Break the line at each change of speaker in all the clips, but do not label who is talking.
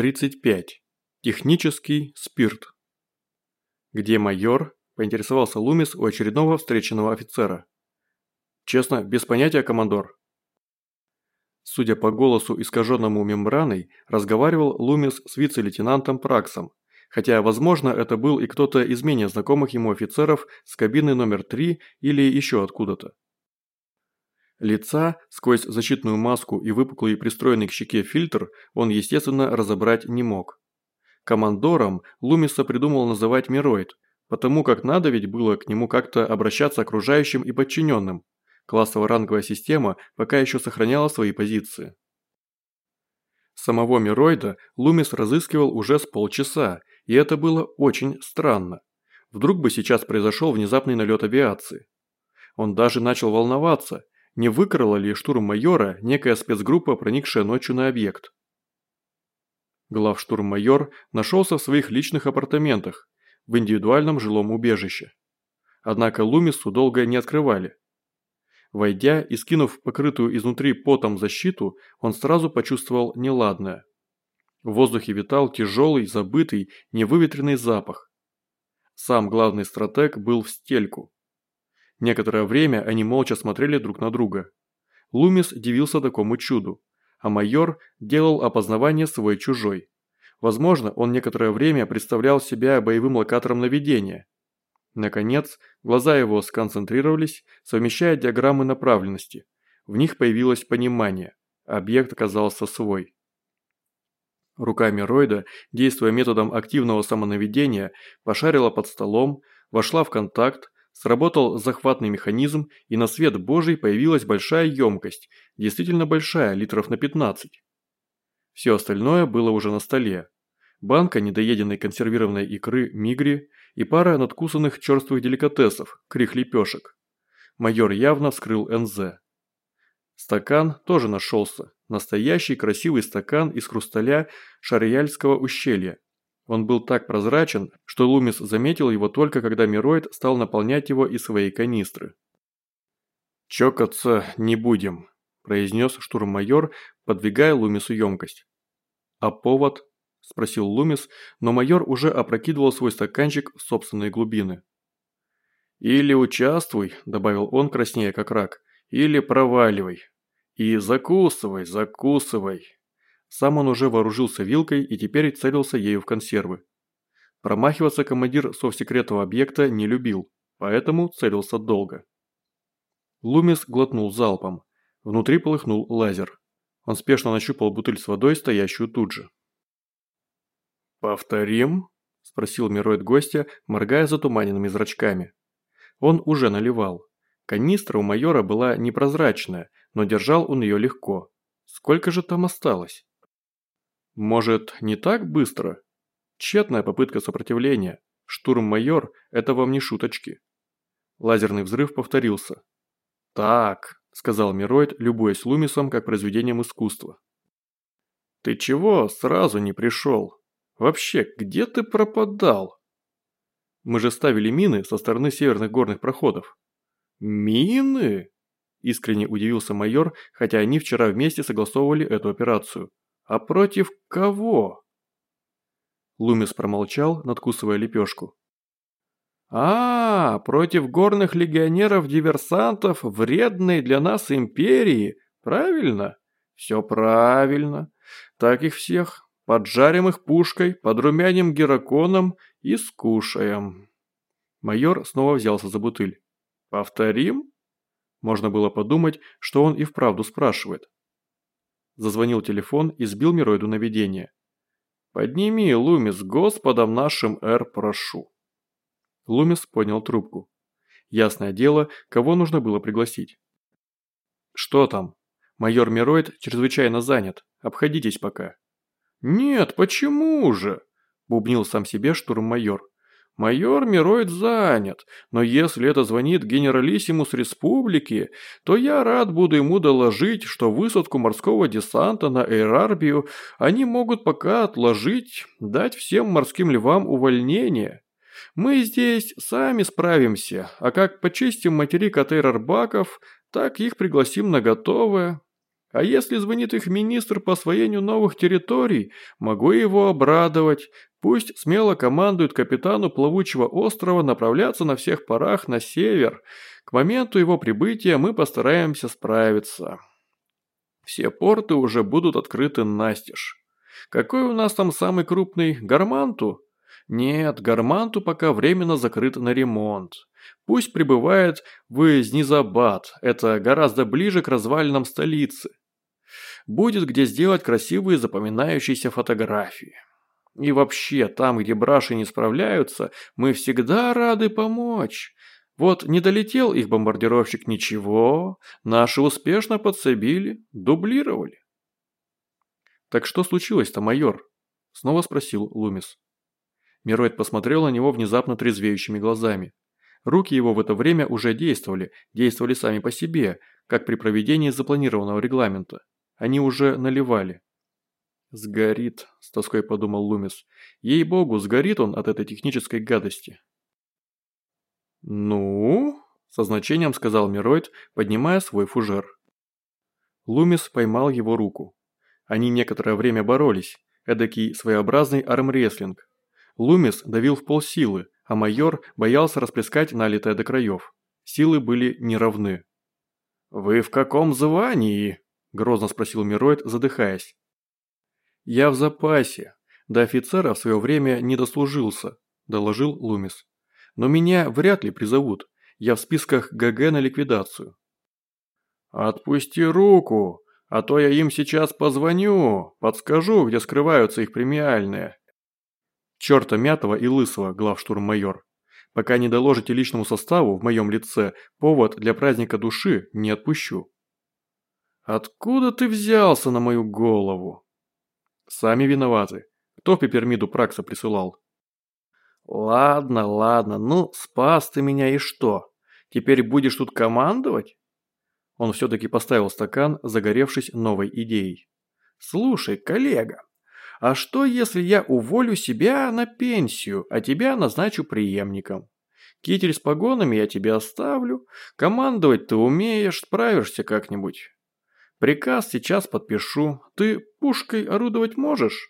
35. Технический спирт. «Где майор?» – поинтересовался Лумис у очередного встреченного офицера. «Честно, без понятия, командор». Судя по голосу, искаженному мембраной, разговаривал Лумис с вице-лейтенантом Праксом, хотя, возможно, это был и кто-то из менее знакомых ему офицеров с кабины номер 3 или еще откуда-то. Лица, сквозь защитную маску и выпуклый пристроенный к щеке фильтр, он, естественно, разобрать не мог. Командором Лумиса придумал называть Мироид, потому как надо ведь было к нему как-то обращаться окружающим и подчиненным. Классово-ранговая система пока еще сохраняла свои позиции. Самого Мироида Лумис разыскивал уже с полчаса, и это было очень странно. Вдруг бы сейчас произошел внезапный налет авиации. Он даже начал волноваться, не выкрала ли штурм-майора некая спецгруппа, проникшая ночью на объект. Главштурм-майор нашелся в своих личных апартаментах, в индивидуальном жилом убежище. Однако Лумису долго не открывали. Войдя и скинув покрытую изнутри потом защиту, он сразу почувствовал неладное. В воздухе витал тяжелый, забытый, невыветренный запах. Сам главный стратег был в стельку. Некоторое время они молча смотрели друг на друга. Лумис дивился такому чуду, а майор делал опознавание свой-чужой. Возможно, он некоторое время представлял себя боевым локатором наведения. Наконец, глаза его сконцентрировались, совмещая диаграммы направленности. В них появилось понимание. Объект оказался свой. Руками Ройда, действуя методом активного самонаведения, пошарила под столом, вошла в контакт, Сработал захватный механизм, и на свет божий появилась большая емкость, действительно большая, литров на 15. Все остальное было уже на столе. Банка недоеденной консервированной икры мигри и пара надкусанных черствых деликатесов, крих-лепешек. Майор явно вскрыл НЗ. Стакан тоже нашелся. Настоящий красивый стакан из хрусталя Шариальского ущелья, он был так прозрачен, что Лумис заметил его только когда Мироид стал наполнять его из своей канистры. «Чокаться не будем», – произнес штурммайор, подвигая Лумису емкость. «А повод?» – спросил Лумис, но майор уже опрокидывал свой стаканчик в собственные глубины. «Или участвуй», – добавил он краснея как рак, – «или проваливай. И закусывай, закусывай». Сам он уже вооружился вилкой и теперь целился ею в консервы. Промахиваться командир совсекретного объекта не любил, поэтому целился долго. Лумис глотнул залпом. Внутри полыхнул лазер. Он спешно нащупал бутыль с водой, стоящую тут же. «Повторим?» – спросил Мироид гостя, моргая затуманенными зрачками. Он уже наливал. Канистра у майора была непрозрачная, но держал он ее легко. Сколько же там осталось? Может, не так быстро? Тщетная попытка сопротивления. Штурм-майор – это вам не шуточки. Лазерный взрыв повторился. «Так», – сказал Мироид, любуясь Лумисом как произведением искусства. «Ты чего сразу не пришел? Вообще, где ты пропадал?» «Мы же ставили мины со стороны северных горных проходов». «Мины?» – искренне удивился майор, хотя они вчера вместе согласовывали эту операцию. «А против кого?» Лумис промолчал, надкусывая лепешку. «А, против горных легионеров-диверсантов вредной для нас империи, правильно? Все правильно. Так их всех, поджарим их пушкой, подрумяним гераконом и скушаем». Майор снова взялся за бутыль. «Повторим?» Можно было подумать, что он и вправду спрашивает. Зазвонил телефон и сбил Мироиду наведение. «Подними, Лумис, господом нашим Эр прошу». Лумис поднял трубку. Ясное дело, кого нужно было пригласить. «Что там? Майор Мироид чрезвычайно занят. Обходитесь пока». «Нет, почему же?» – бубнил сам себе штурм-майор. Майор Мироид занят, но если это звонит генералиссимус республики, то я рад буду ему доложить, что высадку морского десанта на Эйрарбию они могут пока отложить, дать всем морским львам увольнение. Мы здесь сами справимся, а как почистим материк от эйрарбаков, так их пригласим на готовое. А если звонит их министр по освоению новых территорий, могу его обрадовать. Пусть смело командует капитану плавучего острова направляться на всех парах на север. К моменту его прибытия мы постараемся справиться. Все порты уже будут открыты настежь. Какой у нас там самый крупный? Гарманту? Нет, Гарманту пока временно закрыт на ремонт. Пусть прибывает в Знизабад, это гораздо ближе к развалинам столицы. Будет где сделать красивые запоминающиеся фотографии. И вообще, там, где браши не справляются, мы всегда рады помочь. Вот не долетел их бомбардировщик ничего, наши успешно подсобили, дублировали. «Так что случилось-то, майор?» – снова спросил Лумис. Мироид посмотрел на него внезапно трезвеющими глазами. Руки его в это время уже действовали, действовали сами по себе, как при проведении запланированного регламента. Они уже наливали. «Сгорит», – с тоской подумал Лумис. «Ей-богу, сгорит он от этой технической гадости». «Ну?» – со значением сказал Мироид, поднимая свой фужер. Лумис поймал его руку. Они некоторое время боролись, эдакий своеобразный армрестлинг. Лумис давил в полсилы, а майор боялся расплескать налитое до краев. Силы были неравны. «Вы в каком звании?» – грозно спросил Мироид, задыхаясь. «Я в запасе. До офицера в свое время не дослужился», – доложил Лумис. «Но меня вряд ли призовут. Я в списках ГГ на ликвидацию». «Отпусти руку, а то я им сейчас позвоню, подскажу, где скрываются их премиальные», Черта мятого и лысого, главштурм-майор. Пока не доложите личному составу в моем лице, повод для праздника души не отпущу. Откуда ты взялся на мою голову? Сами виноваты. Кто пепермиду Пракса присылал? Ладно, ладно, ну спас ты меня и что? Теперь будешь тут командовать? Он все-таки поставил стакан, загоревшись новой идеей. Слушай, коллега, а что, если я уволю себя на пенсию, а тебя назначу преемником? Китель с погонами я тебе оставлю, командовать ты умеешь, справишься как-нибудь. Приказ сейчас подпишу, ты пушкой орудовать можешь?»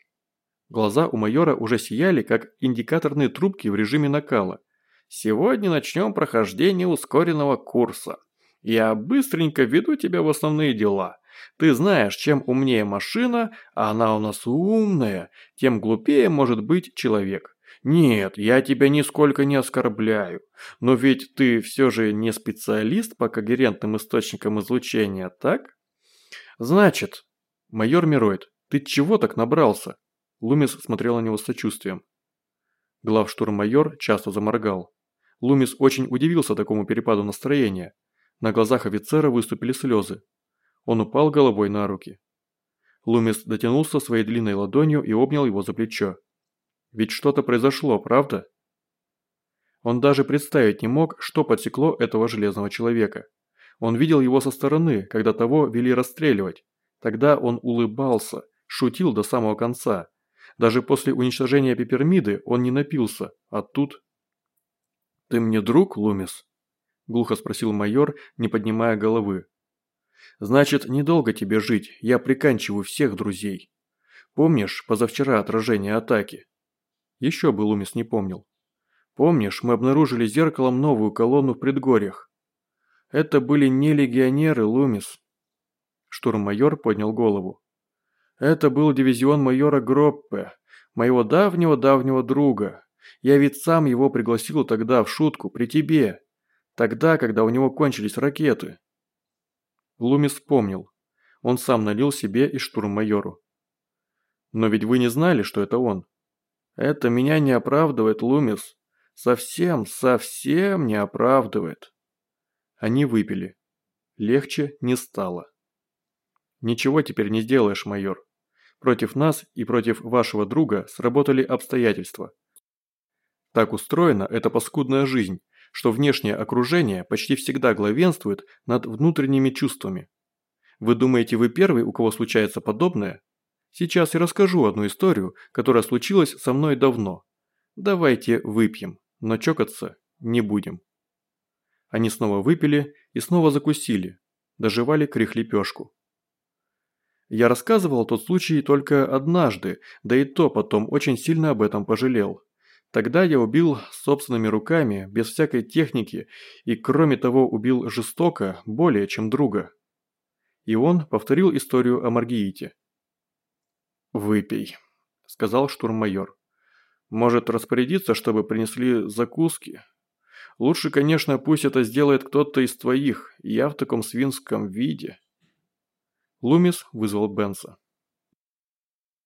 Глаза у майора уже сияли, как индикаторные трубки в режиме накала. «Сегодня начнем прохождение ускоренного курса. Я быстренько веду тебя в основные дела. Ты знаешь, чем умнее машина, а она у нас умная, тем глупее может быть человек. Нет, я тебя нисколько не оскорбляю. Но ведь ты все же не специалист по когерентным источникам излучения, так? Значит, майор Мироид, ты чего так набрался? Лумис смотрел на него с сочувствием. Главштурм-майор часто заморгал. Лумис очень удивился такому перепаду настроения. На глазах офицера выступили слезы. Он упал головой на руки. Лумис дотянулся своей длинной ладонью и обнял его за плечо. Ведь что-то произошло, правда? Он даже представить не мог, что подсекло этого железного человека. Он видел его со стороны, когда того вели расстреливать. Тогда он улыбался, шутил до самого конца. Даже после уничтожения Пепермиды он не напился, а тут... «Ты мне друг, Лумис?» – глухо спросил майор, не поднимая головы. Значит, недолго тебе жить, я приканчиваю всех друзей. Помнишь позавчера отражение атаки? Еще бы Лумис не помнил. Помнишь, мы обнаружили зеркалом новую колонну в предгорьях? Это были не легионеры, Лумис. Штурммайор поднял голову. Это был дивизион майора Гроппе, моего давнего-давнего друга. Я ведь сам его пригласил тогда в шутку, при тебе. Тогда, когда у него кончились ракеты. Лумис вспомнил. Он сам налил себе и штурм-майору. «Но ведь вы не знали, что это он?» «Это меня не оправдывает, Лумис. Совсем, совсем не оправдывает». Они выпили. Легче не стало. «Ничего теперь не сделаешь, майор. Против нас и против вашего друга сработали обстоятельства. Так устроена эта паскудная жизнь, что внешнее окружение почти всегда главенствует над внутренними чувствами. Вы думаете, вы первый, у кого случается подобное? Сейчас я расскажу одну историю, которая случилась со мной давно. Давайте выпьем, но чокаться не будем. Они снова выпили и снова закусили, доживали крихлепешку. Я рассказывал тот случай только однажды, да и то потом очень сильно об этом пожалел. Тогда я убил собственными руками, без всякой техники, и кроме того убил жестоко, более чем друга. И он повторил историю о Маргиите. «Выпей», – сказал штурммайор. «Может распорядиться, чтобы принесли закуски? Лучше, конечно, пусть это сделает кто-то из твоих, я в таком свинском виде». Лумис вызвал Бенса.